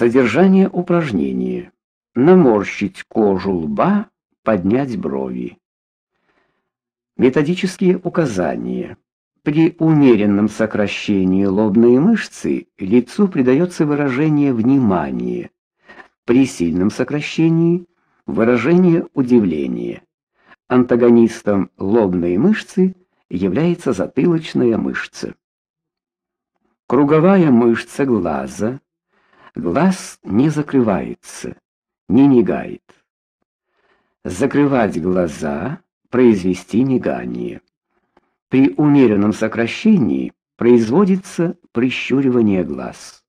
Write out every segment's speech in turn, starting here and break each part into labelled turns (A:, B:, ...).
A: Содержание упражнения. Наморщить кожу лба, поднять брови. Методические указания. При умеренном сокращении лобной мышцы лицу придается выражение внимания. При сильном сокращении выражение удивления. Антагонистом лобной мышцы является затылочная мышца. Круговая мышца глаза Глаз не закрывается, не мигает. Закрывать глаза, произвести мигание. При умеренном сокращении производится прищуривание глаз.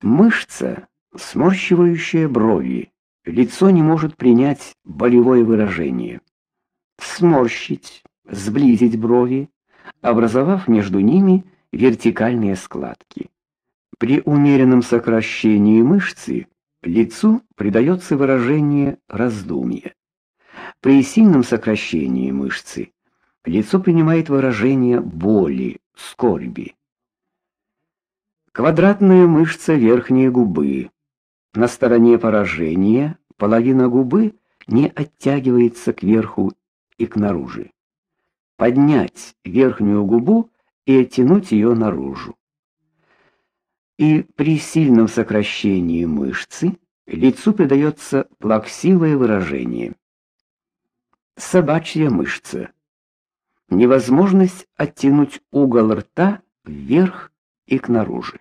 A: Мышца, сморщивающая брови. Лицо не может принять болевое выражение. Сморщить, сблизить брови, образовав между ними вертикальные складки. При умеренном сокращении мышцы лицу придается выражение раздумья. При сильном сокращении мышцы лицо принимает выражение боли, скорби. Квадратная мышца верхней губы. На стороне поражения половина губы не оттягивается кверху и к наружу. Поднять верхнюю губу и оттянуть ее наружу и при сильном сокращении мышцы лицу придается плаксивое выражение. Собачья мышца. Невозможность оттянуть угол рта вверх и к наружу.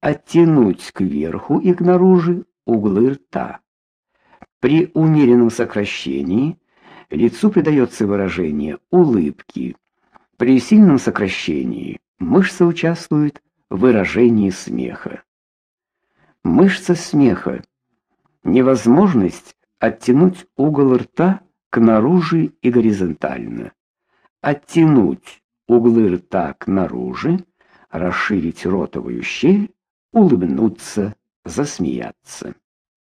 A: Оттянуть кверху и к наружу углы рта. При умеренном сокращении лицу придается выражение улыбки. При сильном сокращении мышца участвует выражении смеха. Мышца смеха невозможность оттянуть угол рта к наружу и горизонтально. Оттянуть углы рта к наружу, расширить ротовую щель, улыбнуться, засмеяться.